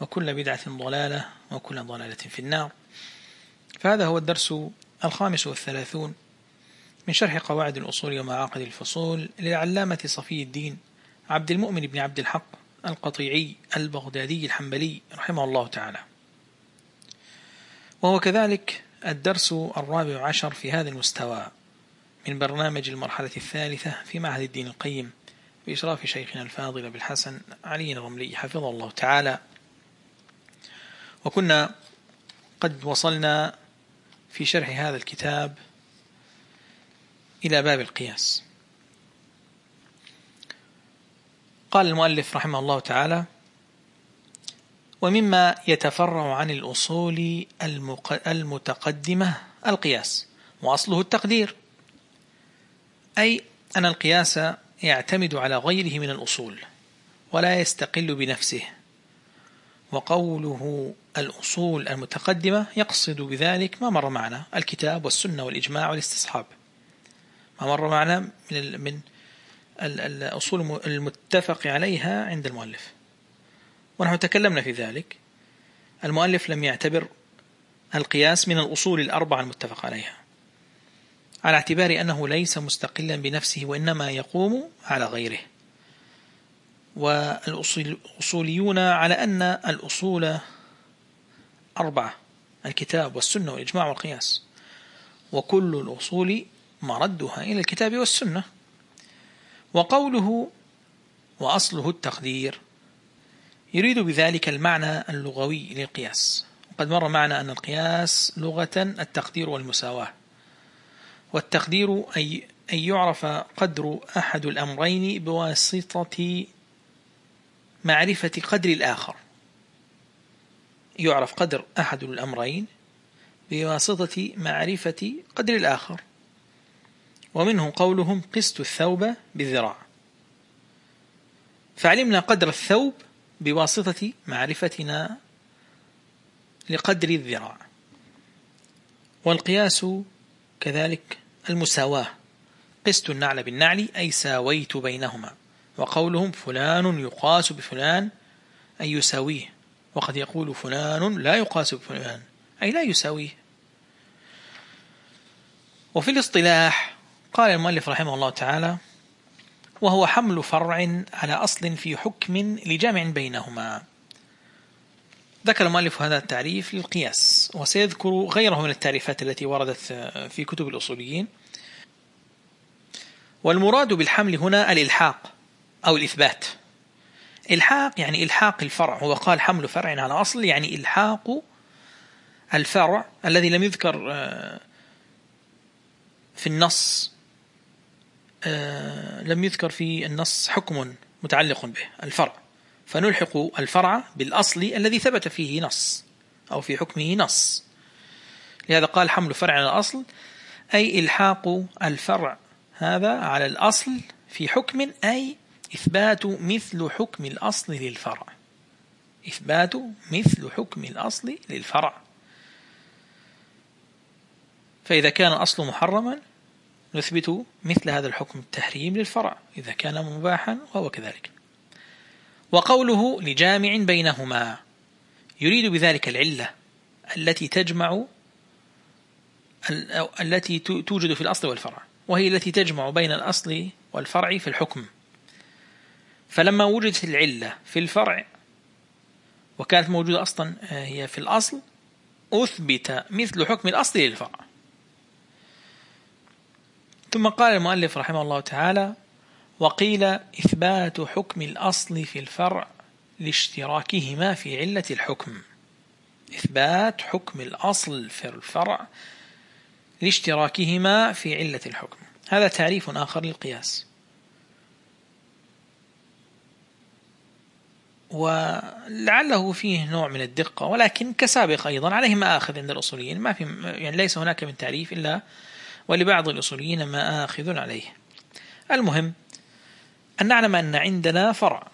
وكل بدعة ضلالة وكل ضلالة في النار. فهذا هو الدرس الخامس والثلاثون من شرح قواعد الأصول ومعاقد الفصول للعلامة صفي الدين عبد المؤمن بن عبد الحق القطيعي البغدادي الحنبلي رحمه الله تعالى. وهو كذلك الدرس الرابع عشر في هذا المستوى من برنامج المرحلة الثالثة في معهد الدين القيم بإشراف شيخنا الفاضل بالحسن علي الرملي حفظه الله تعالى. وكنا قد وصلنا في شرح هذا الكتاب إلى باب القياس. قال المؤلف رحمه الله تعالى ومما يتفرع عن الأصول المتقدمة القياس وأصله التقدير. أي أن القياس يعتمد على غيره من الأصول ولا يستقل بنفسه. وقوله الأصول المتقدمة يقصد بذلك ما مر معنا الكتاب والسنة والإجماع والاستصحاب. ما مر معنا من من الأصول المتفق عليها عند المؤلف. ونحن تكلمنا في ذلك. المؤلف لم يعتبر القياس من الأصول الأربعة المتفق عليها على اعتبار أنه ليس مستقلا بنفسه وإنما يقوم على غيره. والأصوليون على أن الأصول أربعة الكتاب والسنة والإجماع والقياس. وكل الأصول مردها إلى الكتاب والسنة. وقوله وأصله التقدير يريد بذلك المعنى اللغوي للقياس. وقد مر معنا أن القياس لغة التقدير والمساواة. والتقدير أي أن يعرف قدر أحد الأمرين بواسطة معرفة قدر الآخر. يعرف قدر أحد الأمرين بواسطة معرفة قدر الآخر. ومنه قولهم قست الثوب بالذراع. فعلمنا قدر الثوب بواسطة معرفتنا لقدر الذراع. والقياس كذلك المساواة. قست النعل بالنعل أي ساويت بينهما. وقولهم فلان يقاس بفلان أي يساويه. وقد يقول فلان لا يقاس بفلان أي لا يساويه. وفي الاصطلاح قال المؤلف رحمه الله تعالى وهو حمل فرع على أصل في حكم لجامع بينهما. ذكر المؤلف هذا التعريف للقياس وسيذكر غيره من التعريفات التي وردت في كتب الأصوليين. والمراد بالحمل هنا الإلحاق. أو الإثبات. إلحاق يعني إلحاق الفرع. هو قال حمل فرع على أصل يعني إلحاق الفرع الذي لم يذكر آه، في النص آه، لم يذكر في النص حكم متعلق به الفرع. فنلحق الفرع بالأصل الذي ثبت فيه نص أو في حكمه نص. لهذا قال حمل فرع على الأصل أي إلحاق الفرع هذا على الأصل في حكم أي إثبات مثل حكم الأصل للفرع. إثبات مثل حكم الأصل للفرع. فإذا كان الأصل محرما نثبت مثل هذا الحكم التحريم للفرع. إذا كان مباحا وهو كذلك. وقوله لجامع بينهما يريد بذلك العلة التي تجمع التي توجد في الأصل والفرع. وهي التي تجمع بين الأصل والفرع في الحكم. فلما وجدت العلة في الفرع وكانت موجودة أصلا آه، هي في الأصل أثبت مثل حكم الأصل للفرع. ثم قال المؤلف رحمه الله تعالى وقيل إثبات حكم الأصل في الفرع لاشتراكهما في علة الحكم. إثبات حكم الأصل في الفرع لاشتراكهما في علة الحكم. هذا تعريف آخر للقياس. ولعله فيه نوع من الدقة ولكن كسابق أيضا عليه مآخذ عند الأصوليين. ما في يعني ليس هناك من تعريف إلا ولبعض الأصوليين مآخذ عليه. المهم أن نعلم أن عندنا فرع.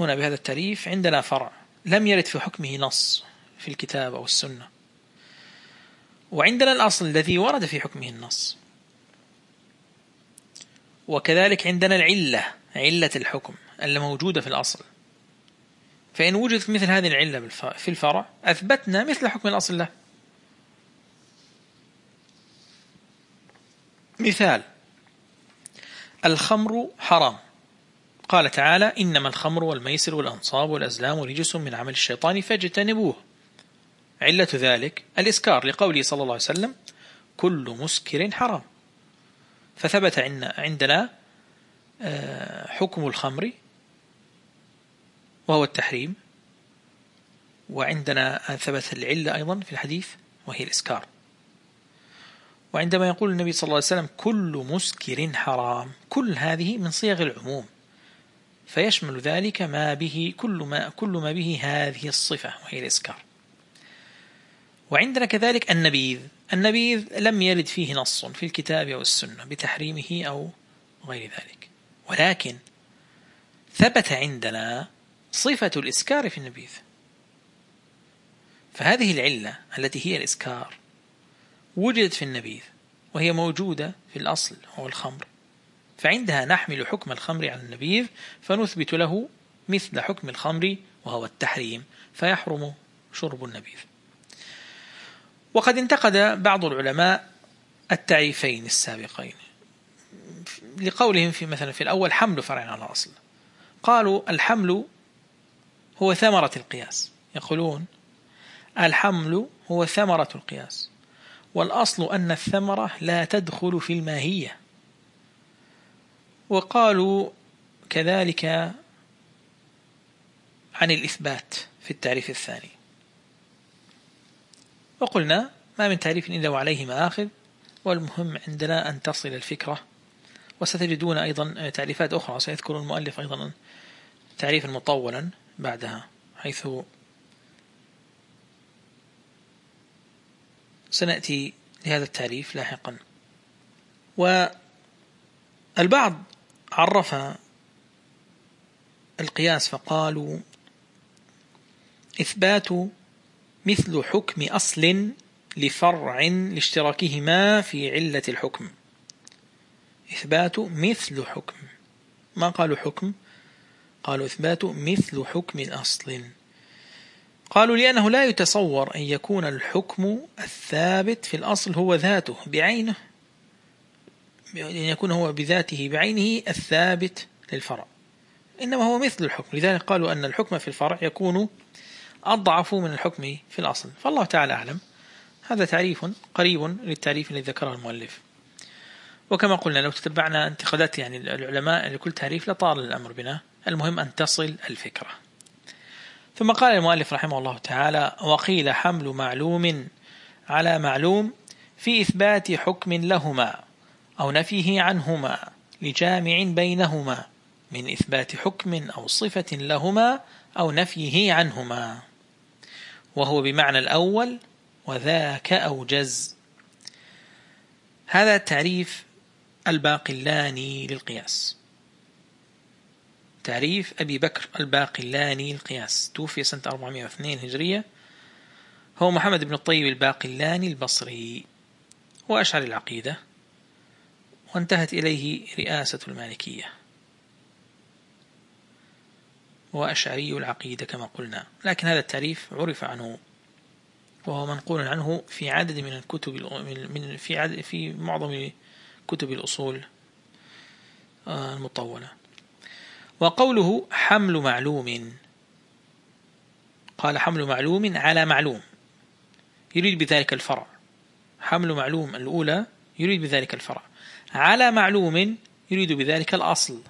هنا بهذا التعريف عندنا فرع لم يرد في حكمه نص في الكتاب أو السنة. وعندنا الأصل الذي ورد في حكمه النص. وكذلك عندنا العلة علة الحكم الموجودة في الأصل. فإن وجدت مثل هذه العلة في الفرع أثبتنا مثل حكم الأصل له. مثال الخمر حرام. قال تعالى إنما الخمر والميسر والأنصاب والأزلام رجس من عمل الشيطان فاجتنبوه. علة ذلك الإسكار لقوله صلى الله عليه وسلم كل مسكر حرام. فثبت عندنا آه، حكم الخمر وهو التحريم. وعندنا ثبت العلة أيضا في الحديث وهي الإسكار. وعندما يقول النبي صلى الله عليه وسلم كل مسكر حرام كل هذه من صيغ العموم. فيشمل ذلك ما به كل ما كل ما به هذه الصفة وهي الإسكار. وعندنا كذلك النبيذ. النبيذ لم يرد فيه نص في الكتاب أو السنة بتحريمه أو غير ذلك. ولكن ثبت عندنا صفة الإسكار في النبيذ. فهذه العلة التي هي الإسكار وجدت في النبيذ وهي موجودة في الأصل هو الخمر. فعندها نحمل حكم الخمر على النبيذ فنثبت له مثل حكم الخمر وهو التحريم فيحرم شرب النبيذ. وقد انتقد بعض العلماء التعريفين السابقين لقولهم في مثلا في الأول حمل فرع على الأصل. قالوا الحمل هو ثمرة القياس. يقولون الحمل هو ثمرة القياس. والأصل أن الثمرة لا تدخل في الماهية. وقالوا كذلك عن الإثبات في التعريف الثاني. وقلنا ما من تعريف إلا وعليه مآخذ والمهم عندنا أن تصل الفكرة. وستجدون أيضا تعريفات أخرى. سيذكر المؤلف أيضا تعريفا مطولا. بعدها حيث سنأتي لهذا التعريف لاحقا. والبعض عرف القياس فقالوا إثبات مثل حكم أصل لفرع لاشتراكهما في علة الحكم. إثبات مثل حكم. ما قالوا حكم؟ قالوا إثبات مثل حكم أصل. قالوا لأنه لا يتصور أن يكون الحكم الثابت في الأصل هو ذاته بعينه أن يكون هو بذاته بعينه الثابت للفرع. إنما هو مثل الحكم. لذلك قالوا أن الحكم في الفرع يكون أضعف من الحكم في الأصل. فالله تعالى أعلم. هذا تعريف قريب للتعريف الذي ذكره المؤلف. وكما قلنا لو تتبعنا انتقادات يعني العلماء لكل تعريف لطال الأمر بنا. المهم أن تصل الفكرة. ثم قال المؤلف رحمه الله تعالى وقيل حمل معلوم على معلوم في إثبات حكم لهما أو نفيه عنهما لجامع بينهما من إثبات حكم أو صفة لهما أو نفيه عنهما. وهو بمعنى الأول وذاك أوجز هذا تعريف الباقلاني للقياس. تعريف أبي بكر الباقلاني للقياس توفي سنة 402 هجرية. هو محمد بن الطيب الباقلاني البصري. وأشعر العقيدة. وانتهت إليه رئاسة المالكية. وأشعري العقيدة كما قلنا. لكن هذا التعريف عرف عنه. وهو منقول عنه في عدد من الكتب من في عدد في معظم كتب الأصول آه، المطولة. وقوله حمل معلوم. قال حمل معلوم على معلوم. يريد بذلك الفرع. حمل معلوم الأولى يريد بذلك الفرع. على معلوم يريد بذلك الأصل.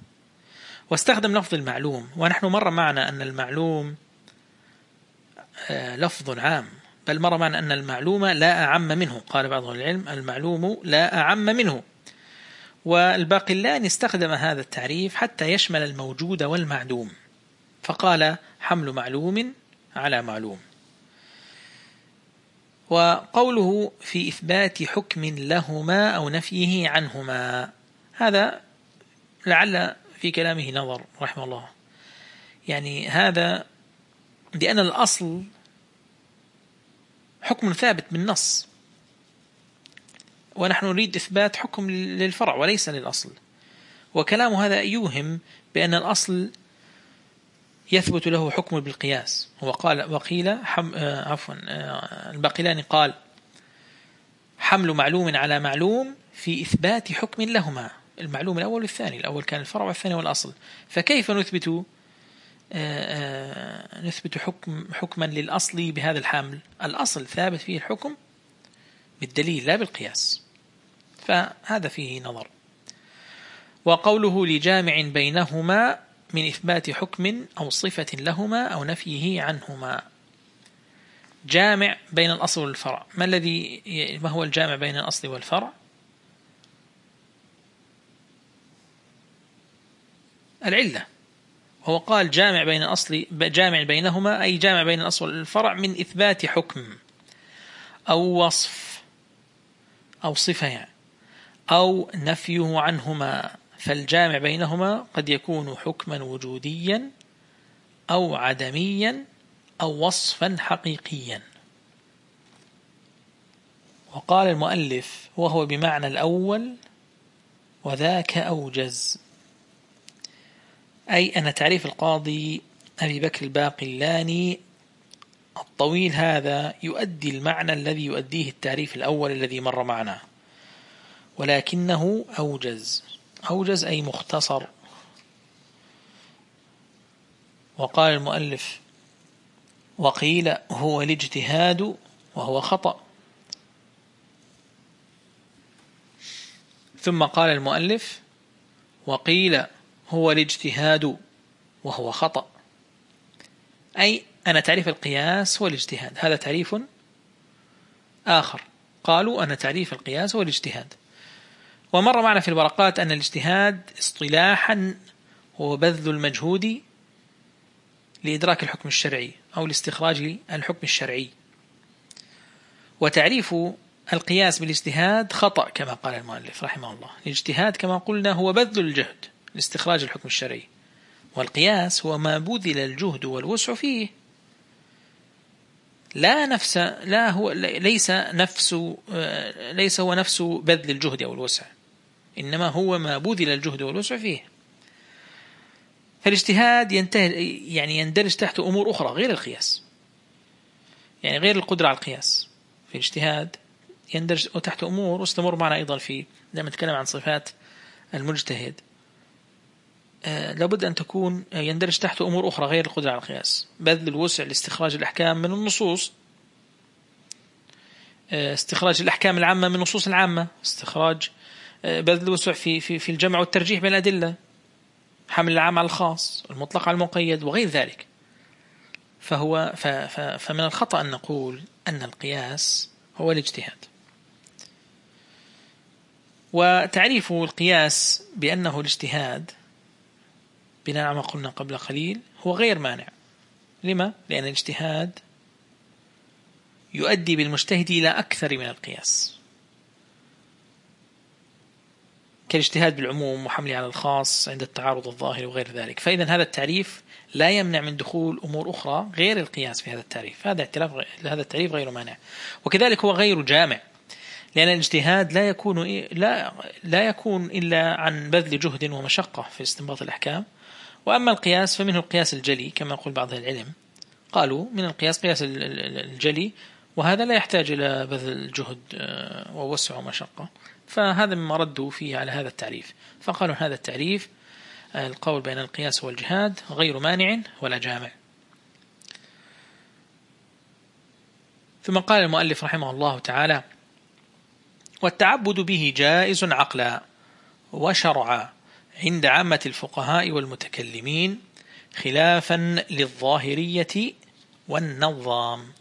واستخدم لفظ المعلوم. ونحن مر معنا أن المعلوم آه، لفظ عام. بل مر معنا أن المعلوم لا أعم منه. قال بعض العلم المعلوم لا أعم منه. والباقلان استخدم هذا التعريف حتى يشمل الموجود والمعدوم فقال حمل معلوم على معلوم. وقوله في إثبات حكم لهما أو نفيه عنهما. هذا لعل في كلامه نظر رحمه الله. يعني هذا لأن الأصل حكم ثابت بالنص. ونحن نريد إثبات حكم للفرع وليس للأصل. وكلام هذا يوهم بأن الأصل يثبت له حكم بالقياس. هو قال وقيل حم آه عفوا آه الباقلاني قال حمل معلوم على معلوم في إثبات حكم لهما. المعلوم الأول والثاني الأول كان الفرع والثاني والأصل. فكيف نثبت آه، نثبت حكم حكما للأصل بهذا الحمل؟ الأصل ثابت فيه الحكم بالدليل لا بالقياس. فهذا فيه نظر. وقوله لجامع بينهما من إثبات حكم أو صفة لهما أو نفيه عنهما. جامع بين الأصل والفرع. ما الذي ما هو الجامع بين الأصل والفرع؟ العلة. هو قال جامع بين الأصل جامع بينهما أي جامع بين الأصل والفرع من إثبات حكم أو وصف أو صفة يعني. أو نفيه عنهما فالجامع بينهما قد يكون حكما وجوديا أو عدميا أو وصفا حقيقيا. وقال المؤلف وهو بمعنى الأول وذاك أوجز. أي أن تعريف القاضي أبي بكر الباقلاني الطويل هذا يؤدي المعنى الذي يؤديه التعريف الأول الذي مر معنا. ولكنه أوجز. أوجز أي مختصر. وقال المؤلف وقيل هو الاجتهاد وهو خطأ. ثم قال المؤلف وقيل هو الاجتهاد وهو خطأ. أي أن تعريف القياس هو الاجتهاد. هذا تعريف آخر. قالوا أن تعريف القياس هو الاجتهاد. ومر معنا في الورقات أن الاجتهاد اصطلاحا هو بذل المجهود لإدراك الحكم الشرعي أو لاستخراج الحكم الشرعي. وتعريف القياس بالاجتهاد خطأ كما قال المؤلف رحمه الله. الاجتهاد كما قلنا هو بذل الجهد لاستخراج الحكم الشرعي. والقياس هو ما بذل الجهد والوسع فيه. لا نفس لا هو ليس نفس ليس هو نفس بذل الجهد أو الوسع إنما هو ما بذل الجهد والوسع فيه. فالاجتهاد ينتهي يعني يندرج تحت أمور أخرى غير القياس. يعني غير القدرة على القياس. في الاجتهاد يندرج تحت أمور واستمر معنا أيضا في لما نتكلم عن صفات المجتهد. آه، لابد أن تكون يندرج تحت أمور أخرى غير القدرة على القياس. بذل الوسع لاستخراج الأحكام من النصوص. آه، استخراج الأحكام العامة من النصوص العامة. استخراج بذل الوسع في في في الجمع والترجيح بين الأدلة. حمل العام على الخاص المطلق على المقيد وغير ذلك. فهو فمن الخطأ أن نقول أن القياس هو الاجتهاد. وتعريف القياس بأنه الاجتهاد بناء على ما قلنا قبل قليل هو غير مانع. لما؟ لأن الاجتهاد يؤدي بالمجتهد إلى أكثر من القياس. كالاجتهاد بالعموم وحمله على الخاص عند التعارض الظاهري وغير ذلك. فإذا هذا التعريف لا يمنع من دخول أمور أخرى غير القياس في هذا التعريف. هذا اعتراف هذا التعريف غير مانع. وكذلك هو غير جامع لأن الاجتهاد لا يكون لا لا يكون إلا عن بذل جهد ومشقة في استنباط الأحكام. وأما القياس فمنه القياس الجلي كما يقول بعض العلم. قالوا من القياس قياس الجلي وهذا لا يحتاج إلى بذل جهد آه، ووسع ومشقة. فهذا مما ردوا فيه على هذا التعريف. فقالوا هذا التعريف القول بين القياس والجهاد غير مانع ولا جامع. ثم قال المؤلف رحمه الله تعالى والتعبد به جائز عقلا وشرعا عند عامة الفقهاء والمتكلمين خلافا للظاهرية والنظام.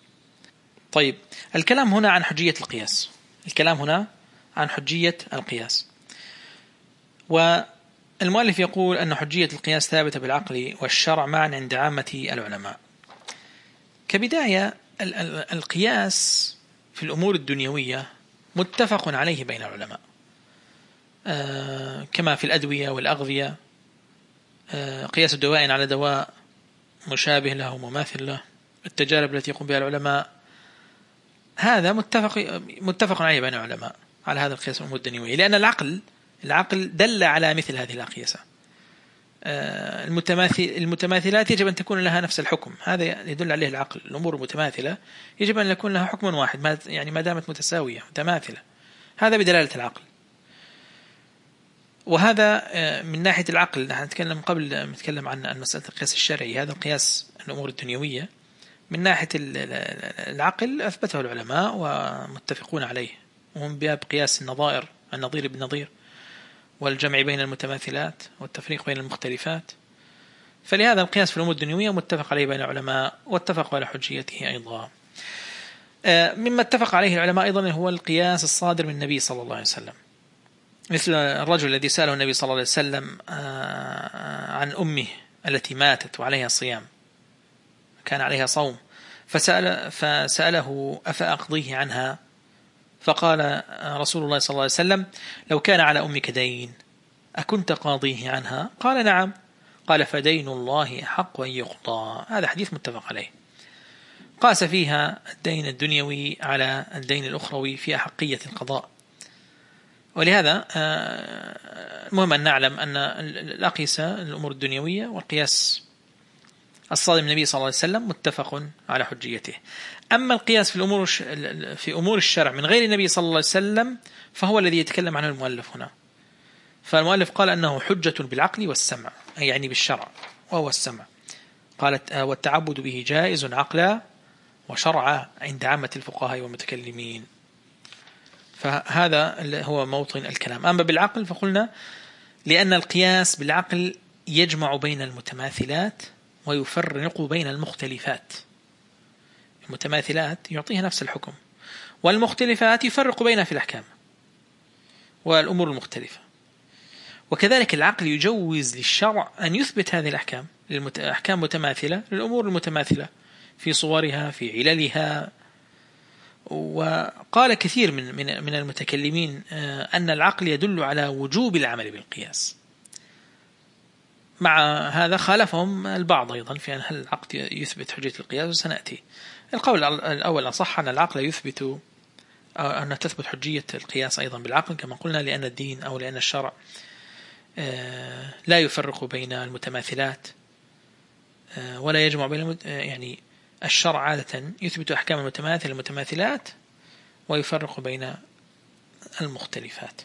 طيب الكلام هنا عن حجية القياس. الكلام هنا عن حجية القياس. المؤلف يقول أن حجية القياس ثابتة بالعقل والشرع معا عند عامة العلماء. كبداية القياس في الأمور الدنيوية متفق عليه بين العلماء. آه، كما في الأدوية والأغذية. آه، قياس دواء على دواء مشابه له ومماثل له. التجارب التي يقوم بها العلماء. هذا متفق متفق عليه بين العلماء. على هذا القياس الأمور الدنيوية لأن العقل العقل دل على مثل هذه الأقيسة. آه، المتماثل المتماثلات يجب أن تكون لها نفس الحكم. هذا يدل عليه العقل. الأمور المتماثلة يجب أن يكون لها حكم واحد ما يعني ما دامت متساوية متماثلة. هذا بدلالة العقل. وهذا آه، من ناحية العقل. نحن نتكلم قبل نتكلم عن مسألة القياس الشرعي. هذا القياس الأمور الدنيوية. من ناحية العقل أثبته العلماء ومتفقون عليه. وهم باب قياس النظائر النظير بالنظير والجمع بين المتماثلات والتفريق بين المختلفات. فلهذا القياس في الأمور الدنيوية متفق عليه بين العلماء واتفقوا على حجيته أيضا. آه، مما اتفق عليه العلماء أيضا هو القياس الصادر من النبي صلى الله عليه وسلم. مثل الرجل الذي سأله النبي صلى الله عليه وسلم آه، عن أمه التي ماتت وعليها صيام كان عليها صوم فسأل فسأله أفأقضيه عنها؟ فقال رسول الله صلى الله عليه وسلم لو كان على أمك دين أكنت قاضيه عنها قال نعم. قال فدين الله حق أن يقضى. هذا حديث متفق عليه. قاس فيها الدين الدنيوي على الدين الأخروي في أحقية القضاء. ولهذا آه، المهم أن نعلم أن الأقيسة الأمور الدنيوية والقياس الصادم النبي صلى الله عليه وسلم متفق على حجيته. أما القياس في الأمور في أمور الشرع من غير النبي صلى الله عليه وسلم فهو الذي يتكلم عنه المؤلف هنا. فالمؤلف قال أنه حجة بالعقل والسمع أي يعني بالشرع وهو السمع. قالت آه، والتعبد به جائز عقلا وشرعا عند عامة الفقهاء والمتكلمين. فهذا هو موطن الكلام. أما بالعقل فقلنا لأن القياس بالعقل يجمع بين المتماثلات ويفرق بين المختلفات. المتماثلات يعطيها نفس الحكم. والمختلفات يفرق بينها في الأحكام. والأمور المختلفة. وكذلك العقل يجوز للشرع أن يثبت هذه الأحكام. أحكام متماثلة للأمور المتماثلة. في صورها في عللها. وقال كثير من من من المتكلمين آه، أن العقل يدل على وجوب العمل بالقياس. مع هذا خالفهم البعض أيضا في أن هل العقد يثبت حجية القياس وسنأتي. القول الأول أصح أن العقل يثبت أن تثبت حجية القياس أيضا بالعقل كما قلنا لأن الدين أو لأن الشرع آه، لا يفرق بين المتماثلات آه، ولا يجمع بين يعني الشرع عادة يثبت أحكام المتماثل المتماثلات ويفرق بين المختلفات.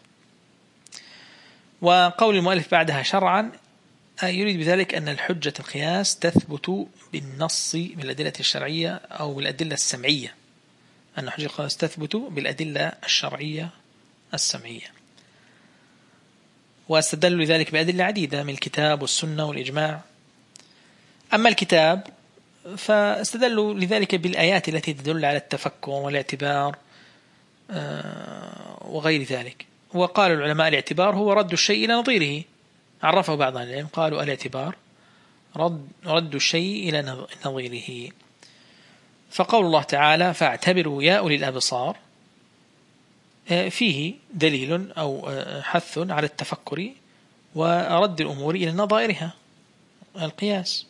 وقول المؤلف بعدها شرعا يريد بذلك أن الحجة القياس تثبت بالنص بالأدلة الشرعية أو بالأدلة السمعية. أن حجة القياس تثبت بالأدلة الشرعية السمعية. واستدلوا لذلك بأدلة عديدة من الكتاب والسنة والإجماع. أما الكتاب فاستدلوا لذلك بالآيات التي تدل على التفكر والاعتبار آه، وغير ذلك. وقال العلماء الاعتبار هو رد الشيء إلى نظيره. عرفه بعض أهل العلم قالوا الاعتبار رد, رد الشيء إلى نظيره. فقول الله تعالى فاعتبروا يا أولي الأبصار آه، فيه دليل أو آه، حث على التفكر ورد الأمور إلى نظائرها القياس.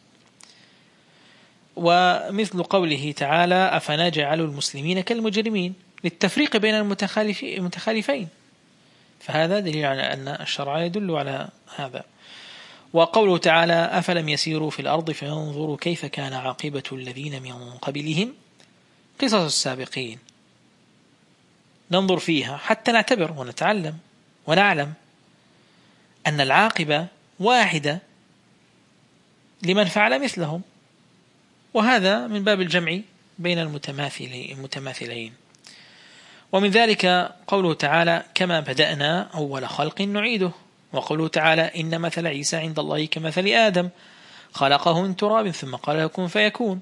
ومثل قوله تعالى أفنجعل المسلمين كالمجرمين للتفريق بين المتخالفين. فهذا دليل على أن الشرع يدل على هذا. وقوله تعالى أفلم يسيروا في الأرض فينظروا كيف كان عاقبة الذين من قبلهم؟ قصص السابقين. ننظر فيها حتى نعتبر ونتعلم ونعلم أن العاقبة واحدة لمن فعل مثلهم. وهذا من باب الجمع بين المتماثلين. ومن ذلك قوله تعالى كما بدأنا أول خلق نعيده. وقوله تعالى إن مثل عيسى عند الله كمثل آدم خلقه من تراب ثم قال لكم فيكون.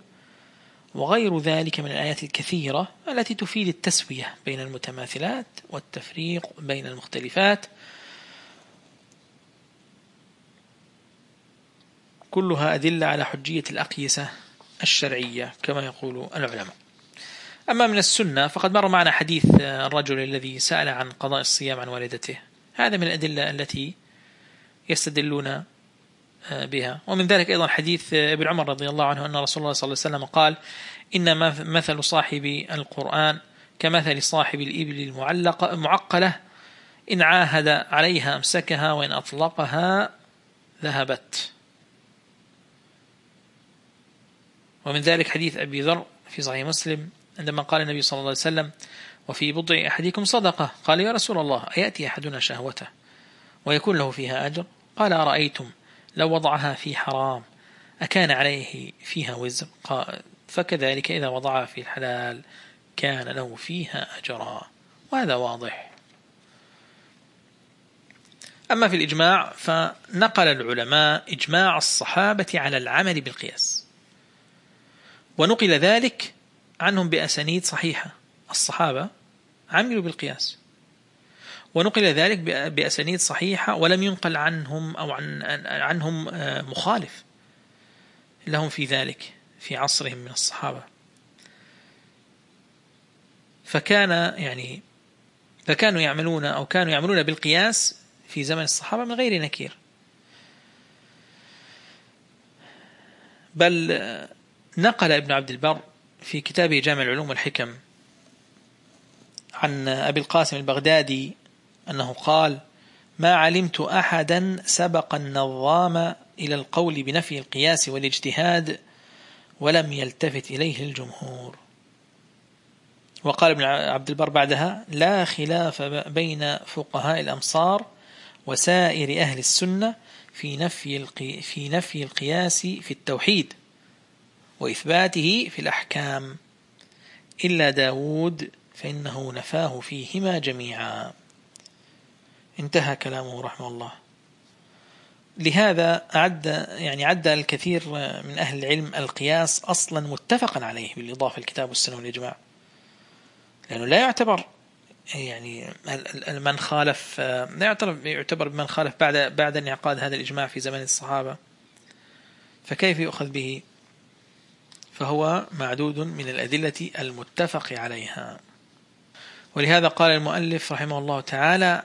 وغير ذلك من الآيات الكثيرة التي تفيد التسوية بين المتماثلات والتفريق بين المختلفات. كلها أدلة على حجية الأقيسة الشرعية كما يقول العلماء. أما من السنة فقد مر معنا حديث الرجل الذي سأل عن قضاء الصيام عن والدته. هذا من الأدلة التي يستدلون بها. ومن ذلك أيضا حديث ابن عمر رضي الله عنه أن رسول الله صلى الله عليه وسلم قال إن مثل صاحب القرآن كمثل صاحب الإبل المعلقة المعقلة إن عاهد عليها أمسكها وإن أطلقها ذهبت. ومن ذلك حديث أبي ذر في صحيح مسلم عندما قال النبي صلى الله عليه وسلم وفي بضع أحدكم صدقة. قال يا رسول الله أيأتي أحدنا شهوته ويكون له فيها أجر؟ قال أرأيتم لو وضعها في حرام أكان عليه فيها وزر؟ فكذلك إذا وضعها في الحلال كان له فيها أجرا. وهذا واضح. أما في الإجماع فنقل العلماء إجماع الصحابة على العمل بالقياس. ونقل ذلك عنهم بأسانيد صحيحة. الصحابة عملوا بالقياس. ونقل ذلك بأسانيد صحيحة ولم ينقل عنهم أو عن عنهم آه، مخالف. لهم في ذلك في عصرهم من الصحابة. فكان يعني فكانوا يعملون أو كانوا يعملون بالقياس في زمن الصحابة من غير نكير. بل نقل ابن عبد البر في كتابه جامع العلوم والحكم عن أبي القاسم البغدادي أنه قال ما علمت أحدا سبق النظام إلى القول بنفي القياس والاجتهاد ولم يلتفت إليه الجمهور وقال ابن عبد البر بعدها لا خلاف بين فقهاء الأمصار وسائر أهل السنة في نفي في نفي القياس في التوحيد وإثباته في الأحكام. إلا داود فإنه نفاه فيهما جميعا. انتهى كلامه رحمه الله. لهذا عد يعني عد الكثير من أهل العلم القياس أصلا متفقا عليه بالإضافة الكتاب والسنة والإجماع. لأنه لا يعتبر يعني من خالف لا يعتبر يعتبر من خالف بعد بعد انعقاد هذا الإجماع في زمن الصحابة. فكيف يؤخذ به؟ فهو معدود من الأدلة المتفق عليها. ولهذا قال المؤلف رحمه الله تعالى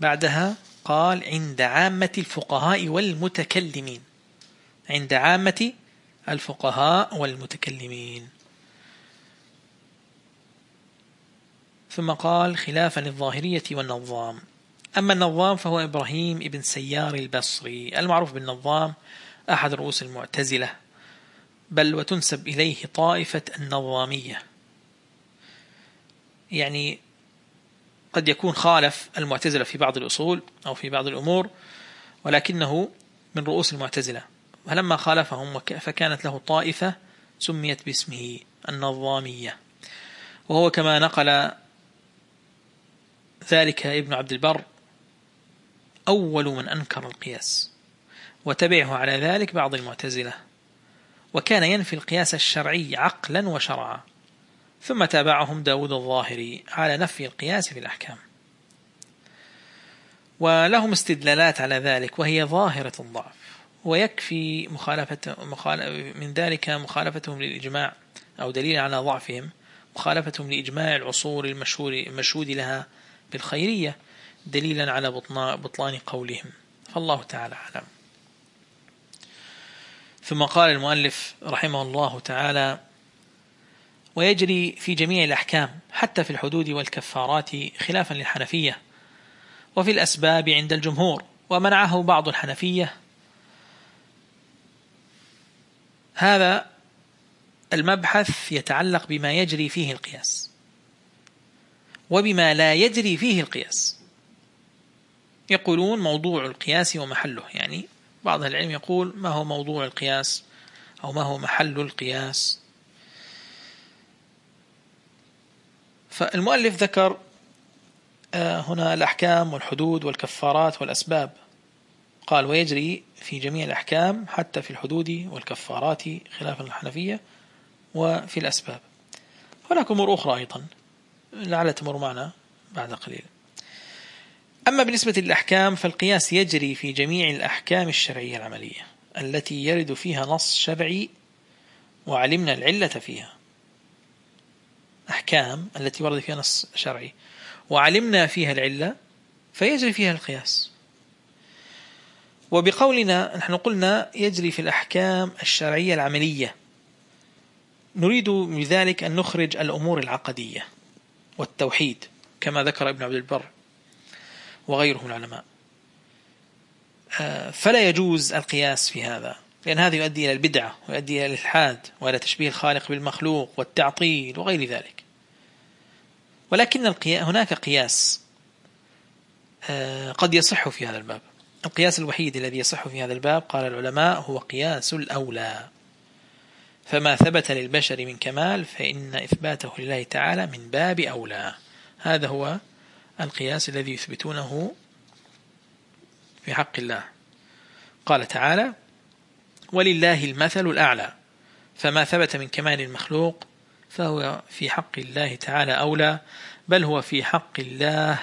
بعدها قال عند عامة الفقهاء والمتكلمين. عند عامة الفقهاء والمتكلمين. ثم قال خلافا للظاهرية والنظام. أما النظام فهو إبراهيم ابن سيار البصري المعروف بالنظام أحد رؤوس المعتزلة. بل وتنسب إليه طائفة النظامية. يعني قد يكون خالف المعتزلة في بعض الأصول أو في بعض الأمور ولكنه من رؤوس المعتزلة. فلما خالفهم فكانت له طائفة سميت باسمه النظامية. وهو كما نقل ذلك ابن عبد البر أول من أنكر القياس وتبعه على ذلك بعض المعتزلة. وكان ينفي القياس الشرعي عقلا وشرعا. ثم تابعهم داود الظاهري على نفي القياس في الأحكام. ولهم استدلالات على ذلك وهي ظاهرة الضعف. ويكفي مخالفة من ذلك مخالفتهم للإجماع أو دليل على ضعفهم مخالفتهم لإجماع العصور المشهور المشهود لها بالخيرية دليلا على بطلان قولهم. فالله تعالى أعلم. ثم قال المؤلف رحمه الله تعالى ويجري في جميع الأحكام حتى في الحدود والكفارات خلافا للحنفية وفي الأسباب عند الجمهور ومنعه بعض الحنفية. هذا المبحث يتعلق بما يجري فيه القياس وبما لا يجري فيه القياس. يقولون موضوع القياس ومحله يعني بعض العلم يقول ما هو موضوع القياس أو ما هو محل القياس؟ فالمؤلف ذكر آه، هنا الأحكام والحدود والكفارات والأسباب. قال ويجري في جميع الأحكام حتى في الحدود والكفارات خلافا الحنفية وفي الأسباب. هناك أمور أخرى أيضا لعل تمر معنا بعد قليل. أما بالنسبة للأحكام فالقياس يجري في جميع الأحكام الشرعية العملية التي يرد فيها نص شرعي وعلمنا العلة فيها. أحكام التي ورد فيها نص شرعي وعلمنا فيها العلة فيجري فيها القياس. وبقولنا نحن قلنا يجري في الأحكام الشرعية العملية. نريد بذلك أن نخرج الأمور العقدية والتوحيد كما ذكر ابن عبد البر. وغيره من العلماء. آه، فلا يجوز القياس في هذا لأن هذا يؤدي إلى البدعة ويؤدي إلى الإلحاد وإلى تشبيه الخالق بالمخلوق والتعطيل وغير ذلك. ولكن هناك قياس آه، قد يصح في هذا الباب. القياس الوحيد الذي يصح في هذا الباب قال العلماء هو قياس الأولى. فما ثبت للبشر من كمال فإن إثباته لله تعالى من باب أولى. هذا هو القياس الذي يثبتونه في حق الله. قال تعالى ولله المثل الأعلى فما ثبت من كمال المخلوق فهو في حق الله تعالى أولى بل هو في حق الله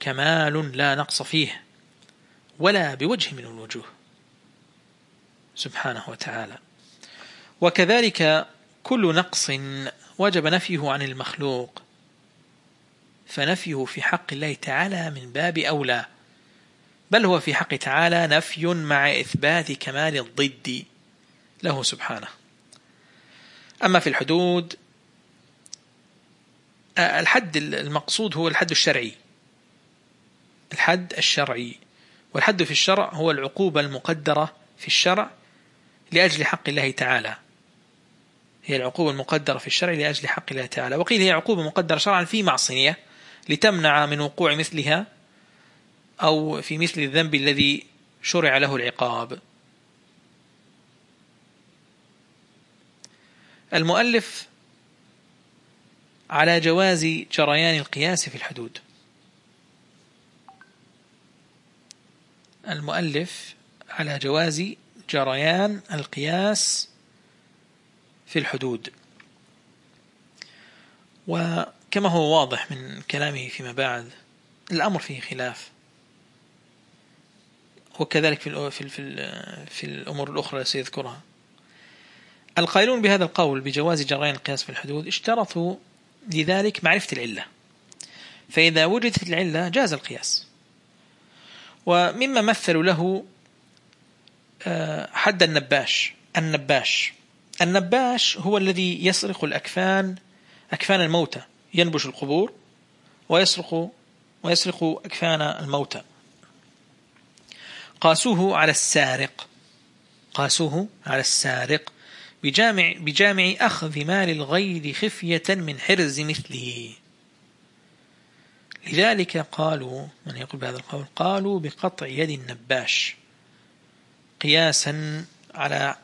كمال لا نقص فيه ولا بوجه من الوجوه. سبحانه وتعالى. وكذلك كل نقص وجب نفيه عن المخلوق فنفيه في حق الله تعالى من باب أولى. بل هو في حق تعالى نفي مع إثبات كمال الضد له سبحانه. أما في الحدود الحد المقصود هو الحد الشرعي. الحد الشرعي. والحد في الشرع هو العقوبة المقدرة في الشرع لأجل حق الله تعالى. هي العقوبة المقدرة في الشرع لأجل حق الله تعالى. وقيل هي عقوبة مقدرة شرعا في معصية. لتمنع من وقوع مثلها أو في مثل الذنب الذي شرع له العقاب. المؤلف على جواز جريان القياس في الحدود. المؤلف على جواز جريان القياس في الحدود. وكما هو واضح من كلامه فيما بعد الأمر فيه خلاف. وكذلك في في في الأمور الأخرى سيذكرها. القائلون بهذا القول بجواز جريان القياس في الحدود اشترطوا لذلك معرفة العلة. فإذا وجدت العلة جاز القياس. ومما مثلوا له آه، حد النباش. النباش. النباش هو الذي يسرق الأكفان أكفان الموتى. ينبش القبور ويسرق ويسرق أكفان الموتى. قاسوه على السارق. قاسوه على السارق بجامع, بجامع أخذ مال الغير خفية من حرز مثله. لذلك قالوا من يقول بهذا القول؟ قالوا بقطع يد النباش قياسا على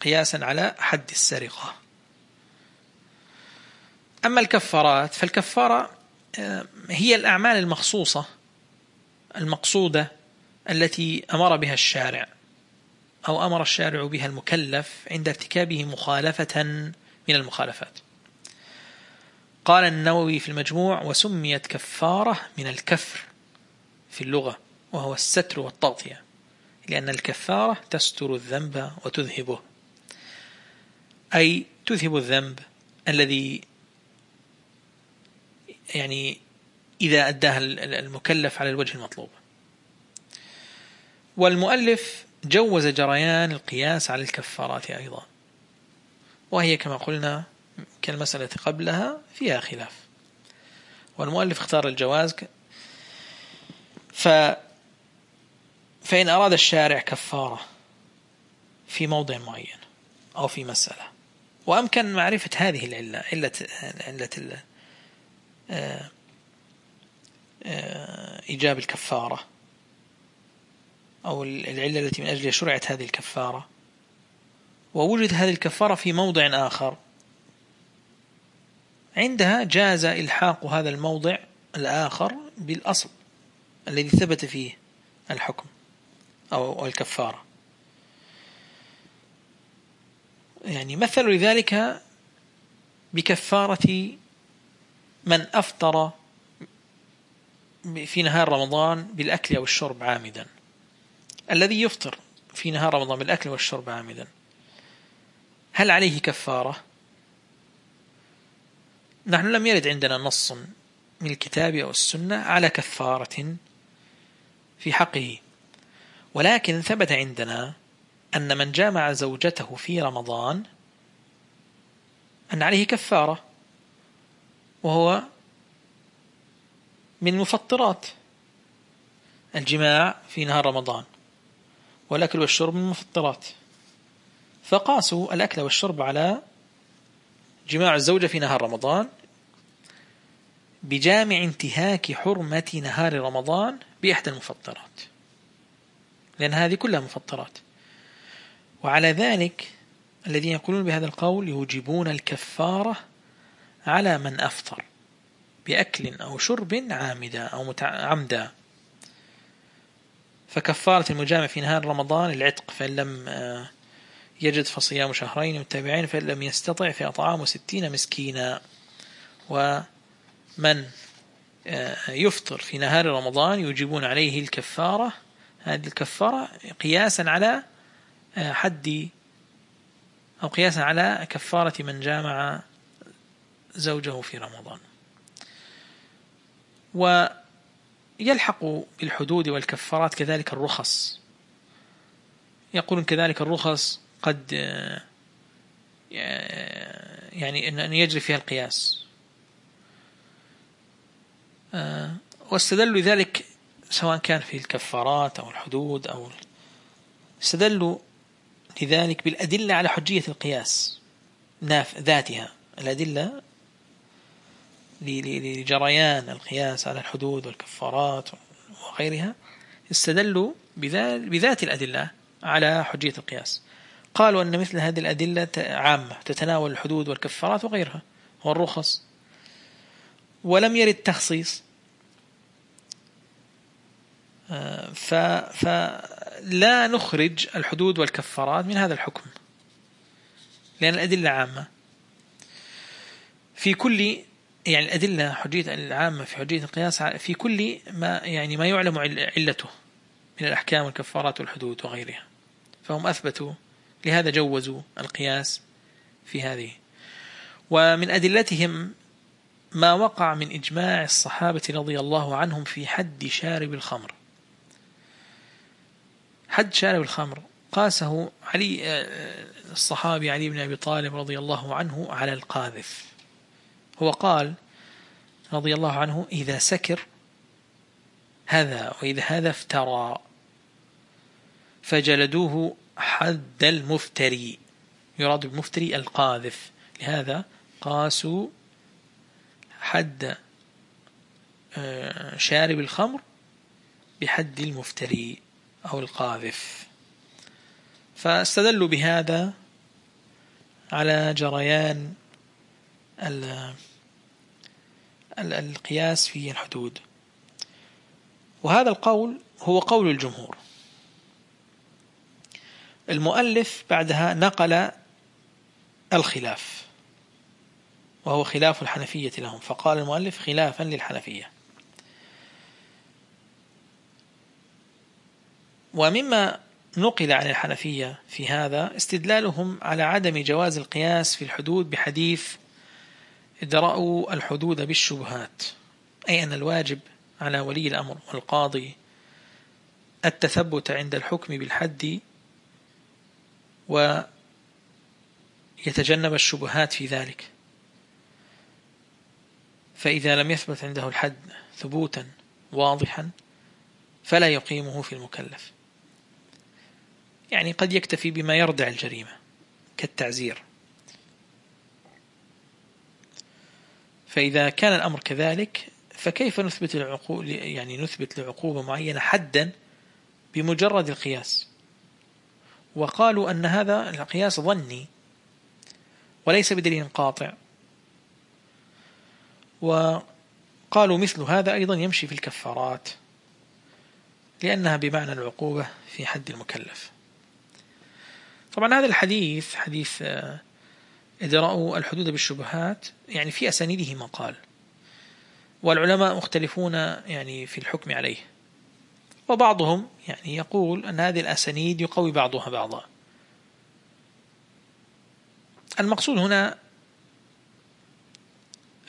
قياسا على حد السرقة. أما الكفارات فالكفارة آه، هي الأعمال المخصوصة المقصودة التي أمر بها الشارع أو أمر الشارع بها المكلف عند ارتكابه مخالفة من المخالفات. قال النووي في المجموع وسميت كفارة من الكفر في اللغة وهو الستر والتغطية لأن الكفارة تستر الذنب وتذهبه. أي تذهب الذنب الذي يعني إذا أداها المكلف على الوجه المطلوب. والمؤلف جوز جريان القياس على الكفارات أيضا. وهي كما قلنا كالمسألة قبلها فيها خلاف. والمؤلف اختار الجواز ف فإن أراد الشارع كفارة في موضع معين أو في مسألة. وأمكن معرفة هذه العلة علة علة إيجاب الكفارة أو العلة التي من أجلها شرعت هذه الكفارة. ووجد هذه الكفارة في موضع آخر. عندها جاز إلحاق هذا الموضع الآخر بالأصل الذي ثبت فيه الحكم أو الكفارة. يعني مثلوا لذلك بكفارة من أفطر في نهار رمضان بالأكل أو الشرب عامدا. الذي يفطر في نهار رمضان بالأكل والشرب عامدا. هل عليه كفارة؟ نحن لم يرد عندنا نص من الكتاب أو السنة على كفارة في حقه. ولكن ثبت عندنا أن من جامع زوجته في رمضان أن عليه كفارة. وهو من المفطرات الجماع في نهار رمضان والأكل والشرب من المفطرات فقاسوا الأكل والشرب على جماع الزوجة في نهار رمضان بجامع انتهاك حرمة نهار رمضان بإحدى المفطرات. لأن هذه كلها مفطرات. وعلى ذلك الذين يقولون بهذا القول يوجبون الكفارة على من أفطر بأكل أو شرب عامدا أو عمدا فكفارة المجامع في نهار رمضان العتق فإن لم آه، يجد فصيام شهرين متابعين فإن لم يستطع فأطعام ستين مسكينا. ومن آه، يفطر في نهار رمضان يجيبون عليه الكفارة هذه الكفارة قياسا على آه، حد أو قياسا على كفارة من جامع زوجه في رمضان. ويلحق بالحدود والكفارات كذلك الرخص. يقولون كذلك الرخص قد آه، يعني أن يجري فيها القياس. آه، واستدلوا لذلك سواء كان في الكفارات أو الحدود أو استدلوا لذلك بالأدلة على حجية القياس ذاتها. الأدلة لجريان القياس على الحدود والكفارات وغيرها استدلوا بذات الأدلة على حجية القياس. قالوا أن مثل هذه الأدلة عامة تتناول الحدود والكفارات وغيرها والرخص ولم يرد تخصيص. فلا نخرج الحدود والكفارات من هذا الحكم لأن الأدلة عامة. في كل يعني الأدلة حجية العامة في حجية القياس في كل ما يعني ما يعلم علته من الأحكام والكفارات والحدود وغيرها. فهم أثبتوا لهذا جوزوا القياس في هذه. ومن أدلتهم ما وقع من إجماع الصحابة رضي الله عنهم في حد شارب الخمر. حد شارب الخمر. قاسه علي آه، الصحابي علي بن أبي طالب رضي الله عنه على القاذف. هو قال رضي الله عنه إذا سكر هذا وإذا هذا افترى. فجلدوه حد المفتري يراد بالمفتري القاذف. لهذا قاسوا حد آه، شارب الخمر بحد المفتري أو القاذف. فاستدلوا بهذا على جريان القياس في الحدود. وهذا القول هو قول الجمهور. المؤلف بعدها نقل الخلاف وهو خلاف الحنفية لهم فقال المؤلف خلافا للحنفية. ومما نقل عن الحنفية في هذا استدلالهم على عدم جواز القياس في الحدود بحديث ادرأوا الحدود بالشبهات أي أن الواجب على ولي الأمر والقاضي التثبت عند الحكم بالحد ويتجنب الشبهات في ذلك. فإذا لم يثبت عنده الحد ثبوتا واضحا فلا يقيمه في المكلف. يعني قد يكتفي بما يردع الجريمة كالتعزير. فإذا كان الأمر كذلك فكيف نثبت العقول يعني نثبت لعقوبة معينة حدا بمجرد القياس؟ وقالوا أن هذا القياس ظني وليس بدليل قاطع. وقالوا مثل هذا أيضا يمشي في الكفارات لأنها بمعنى العقوبة في حد المكلف. طبعا هذا الحديث حديث آه، إدراء الحدود بالشبهات يعني في أسانيده مقال. والعلماء مختلفون يعني في الحكم عليه. وبعضهم يعني يقول أن هذه الأسانيد يقوي بعضها بعضا. المقصود هنا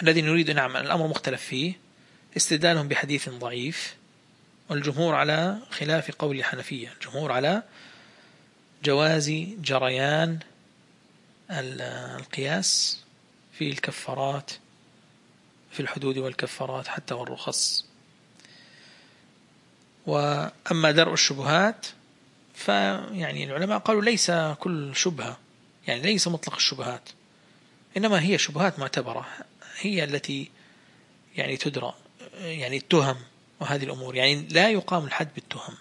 الذي نريد نعمل الأمر مختلف فيه. استدلالهم بحديث ضعيف. والجمهور على خلاف قول الحنفية. الجمهور على جواز جريان القياس في الكفارات في الحدود والكفارات حتى والرخص. وأما درء الشبهات فيعني العلماء قالوا ليس كل شبهة يعني ليس مطلق الشبهات إنما هي شبهات معتبرة هي التي يعني تدرى يعني التهم وهذه الأمور يعني لا يقام الحد بالتهم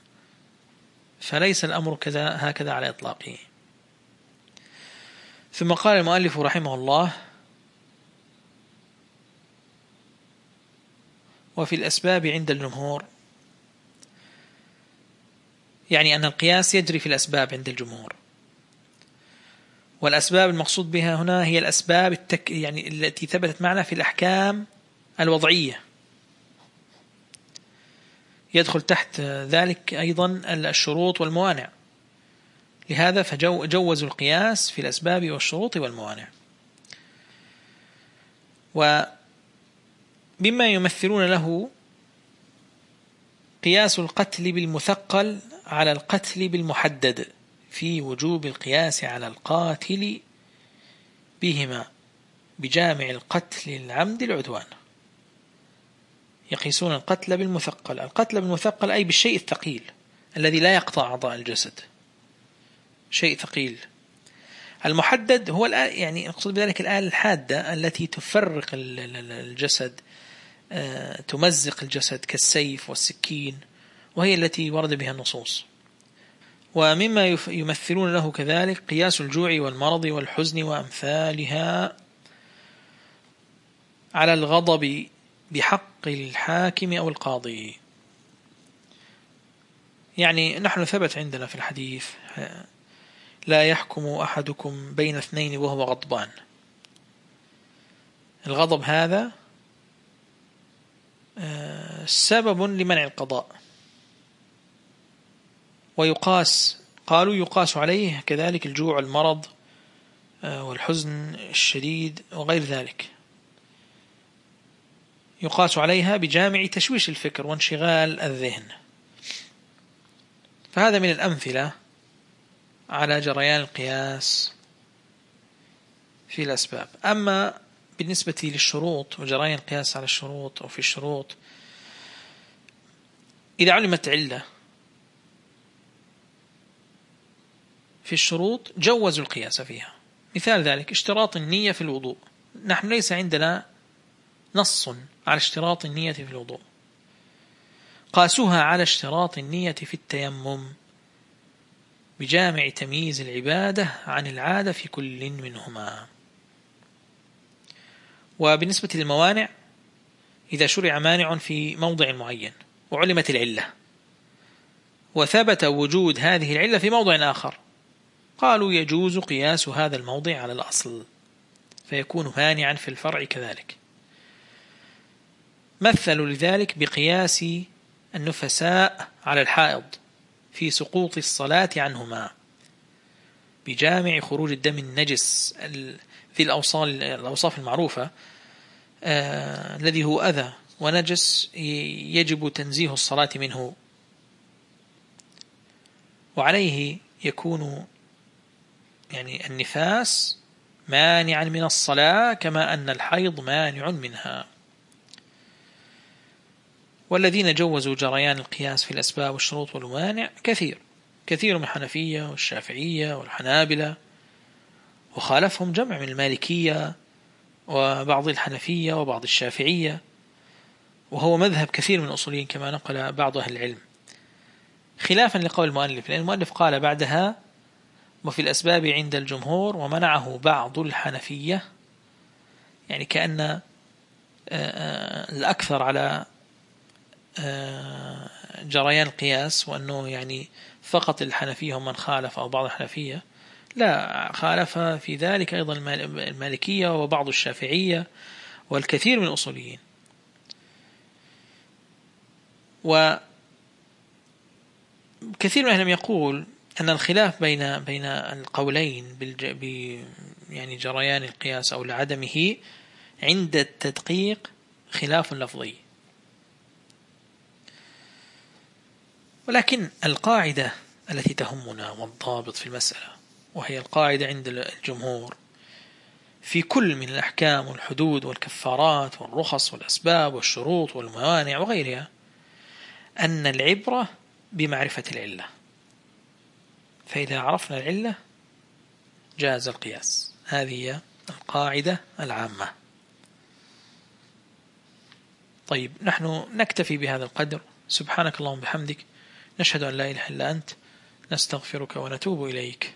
فليس الأمر كذا هكذا على إطلاقه. ثم قال المؤلف رحمه الله وفي الأسباب عند الجمهور. يعني أن القياس يجري في الأسباب عند الجمهور. والأسباب المقصود بها هنا هي الأسباب التك يعني التي ثبتت معنا في الأحكام الوضعية. يدخل تحت ذلك أيضا الشروط والموانع. لهذا فجوزوا القياس في الأسباب والشروط والموانع. ومما يمثلون له قياس القتل بالمثقل على القتل بالمحدد في وجوب القياس على القاتل بهما بجامع القتل العمد العدوان. يقيسون القتل بالمثقل. القتل بالمثقل أي بالشيء الثقيل الذي لا يقطع أعضاء الجسد. شيء ثقيل. المحدد هو يعني أقصد بذلك الآلة الحادة التي تفرق الجسد آه، تمزق الجسد كالسيف والسكين وهي التي ورد بها النصوص. ومما يمثلون له كذلك قياس الجوع والمرض والحزن وأمثالها على الغضب بحق الحاكم أو القاضي. يعني نحن ثبت عندنا في الحديث لا يحكم أحدكم بين اثنين وهو غضبان. الغضب هذا آه، سبب لمنع القضاء. ويقاس قالوا يقاس عليه كذلك الجوع المرض آه، والحزن الشديد وغير ذلك. يقاس عليها بجامع تشويش الفكر وانشغال الذهن. فهذا من الأمثلة على جريان القياس في الأسباب. أما بالنسبة للشروط وجريان القياس على الشروط أو في الشروط إذا علمت علة في الشروط جوزوا القياس فيها. مثال ذلك اشتراط النية في الوضوء. نحن ليس عندنا نص على اشتراط النية في الوضوء. قاسوها على اشتراط النية في التيمم. بجامع تمييز العبادة عن العادة في كل منهما. وبالنسبة للموانع إذا شرع مانع في موضع معين وعلمت العلة وثبت وجود هذه العلة في موضع آخر قالوا يجوز قياس هذا الموضع على الأصل فيكون مانعا في الفرع كذلك. مثلوا لذلك بقياس النفساء على الحائض. في سقوط الصلاة عنهما. بجامع خروج الدم النجس ذي الأوصال الأوصاف المعروفة آه الذي هو أذى ونجس يجب تنزيه الصلاة منه. وعليه يكون يعني النفاس مانعا من الصلاة كما أن الحيض مانع منها. والذين جوزوا جريان القياس في الأسباب والشروط والموانع كثير. كثير من الحنفية والشافعية والحنابلة وخالفهم جمع من المالكية وبعض الحنفية وبعض الشافعية وهو مذهب كثير من الأصوليين كما نقل بعض أهل العلم. خلافا لقول المؤلف لأن المؤلف قال بعدها وفي الأسباب عند الجمهور ومنعه بعض الحنفية. يعني كأن آه، آه، الأكثر على جريان القياس وأنه يعني فقط الحنفية هم من خالف أو بعض الحنفية. لا خالف في ذلك أيضا المالكية وبعض الشافعية والكثير من الأصوليين. كثير من أهلهم يقول أن الخلاف بين بين القولين ب يعني جريان القياس أو لعدمه عند التدقيق خلاف لفظي. ولكن القاعدة التي تهمنا والضابط في المسألة وهي القاعدة عند الجمهور في كل من الأحكام والحدود والكفارات والرخص والأسباب والشروط والموانع وغيرها أن العبرة بمعرفة العلة. فإذا عرفنا العلة جاز القياس. هذه هي القاعدة العامة. طيب نحن نكتفي بهذا القدر. سبحانك اللهم بحمدك نشهد أن لا إله إلا أنت نستغفرك ونتوب إليك.